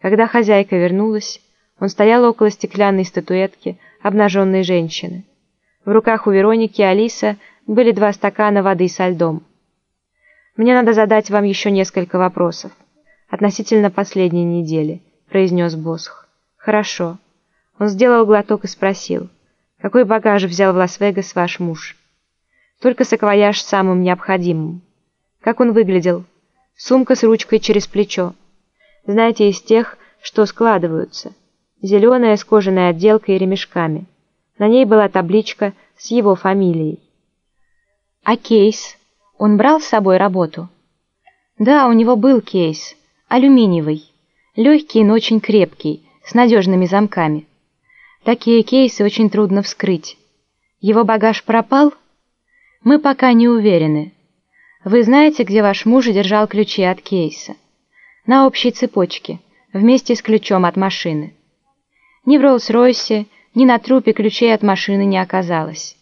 Когда хозяйка вернулась, он стоял около стеклянной статуэтки обнаженной женщины. В руках у Вероники и Алиса были два стакана воды со льдом. «Мне надо задать вам еще несколько вопросов относительно последней недели», — произнес Босх. «Хорошо». Он сделал глоток и спросил, «Какой багаж взял в Лас-Вегас ваш муж?» «Только саквояж самым необходимым». «Как он выглядел?» «Сумка с ручкой через плечо». «Знаете, из тех, что складываются. Зеленая с кожаной отделкой и ремешками. На ней была табличка с его фамилией». «А кейс? Он брал с собой работу?» «Да, у него был кейс. Алюминиевый. Легкий, но очень крепкий, с надежными замками. Такие кейсы очень трудно вскрыть. Его багаж пропал? Мы пока не уверены. Вы знаете, где ваш муж держал ключи от кейса? На общей цепочке, вместе с ключом от машины. Ни в Роллс-Ройсе, ни на трупе ключей от машины не оказалось.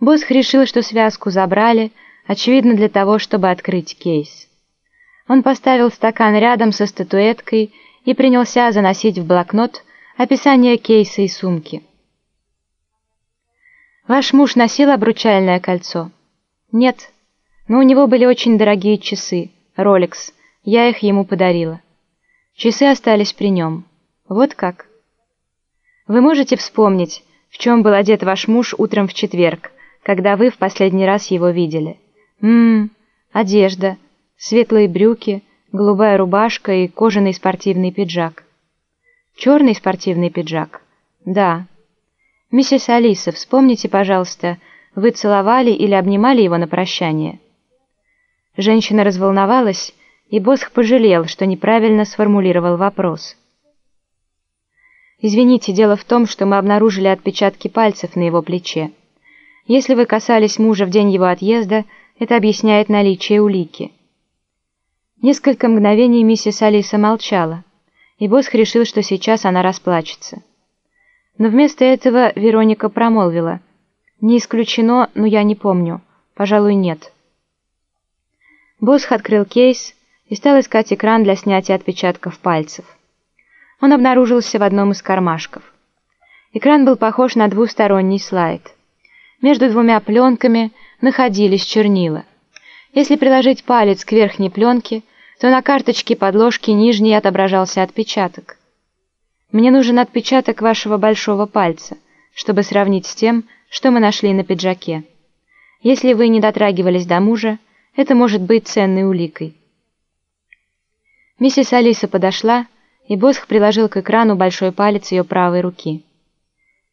Босх решил, что связку забрали, очевидно для того, чтобы открыть кейс. Он поставил стакан рядом со статуэткой и принялся заносить в блокнот описание кейса и сумки. «Ваш муж носил обручальное кольцо?» «Нет, но у него были очень дорогие часы, Rolex, я их ему подарила. Часы остались при нем. Вот как?» «Вы можете вспомнить, в чем был одет ваш муж утром в четверг?» когда вы в последний раз его видели. Ммм, одежда, светлые брюки, голубая рубашка и кожаный спортивный пиджак. Черный спортивный пиджак? Да. Миссис Алиса, вспомните, пожалуйста, вы целовали или обнимали его на прощание? Женщина разволновалась, и Босх пожалел, что неправильно сформулировал вопрос. «Извините, дело в том, что мы обнаружили отпечатки пальцев на его плече. Если вы касались мужа в день его отъезда, это объясняет наличие улики. Несколько мгновений миссис Алиса молчала, и Босх решил, что сейчас она расплачется. Но вместо этого Вероника промолвила. «Не исключено, но я не помню. Пожалуй, нет». Босх открыл кейс и стал искать экран для снятия отпечатков пальцев. Он обнаружился в одном из кармашков. Экран был похож на двусторонний слайд. Между двумя пленками находились чернила. Если приложить палец к верхней пленке, то на карточке подложки нижней отображался отпечаток. Мне нужен отпечаток вашего большого пальца, чтобы сравнить с тем, что мы нашли на пиджаке. Если вы не дотрагивались до мужа, это может быть ценной уликой. Миссис Алиса подошла, и Босх приложил к экрану большой палец ее правой руки.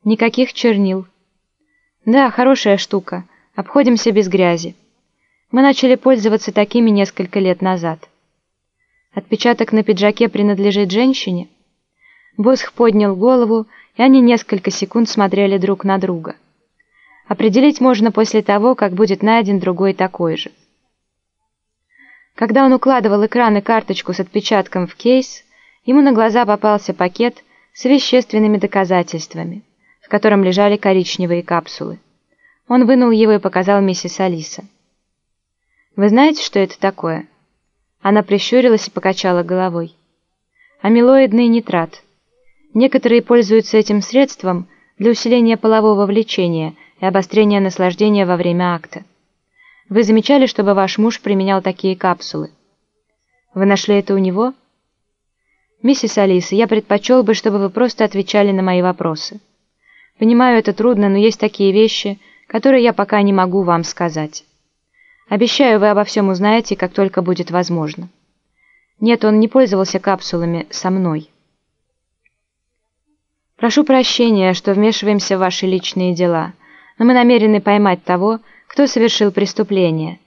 Никаких чернил. Да, хорошая штука. Обходимся без грязи. Мы начали пользоваться такими несколько лет назад. Отпечаток на пиджаке принадлежит женщине? Босх поднял голову, и они несколько секунд смотрели друг на друга. Определить можно после того, как будет найден другой такой же. Когда он укладывал экран и карточку с отпечатком в кейс, ему на глаза попался пакет с вещественными доказательствами в котором лежали коричневые капсулы. Он вынул его и показал миссис Алиса. «Вы знаете, что это такое?» Она прищурилась и покачала головой. «Амилоидный нитрат. Некоторые пользуются этим средством для усиления полового влечения и обострения наслаждения во время акта. Вы замечали, чтобы ваш муж применял такие капсулы? Вы нашли это у него?» «Миссис Алиса, я предпочел бы, чтобы вы просто отвечали на мои вопросы». Понимаю, это трудно, но есть такие вещи, которые я пока не могу вам сказать. Обещаю, вы обо всем узнаете, как только будет возможно. Нет, он не пользовался капсулами со мной. Прошу прощения, что вмешиваемся в ваши личные дела, но мы намерены поймать того, кто совершил преступление.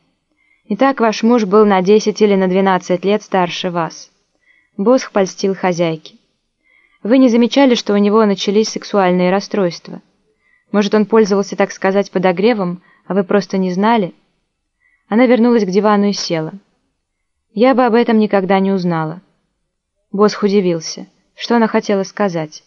Итак, ваш муж был на 10 или на 12 лет старше вас. Босх польстил хозяйке. Вы не замечали, что у него начались сексуальные расстройства? Может, он пользовался, так сказать, подогревом, а вы просто не знали?» Она вернулась к дивану и села. «Я бы об этом никогда не узнала». Босх удивился. Что она хотела сказать?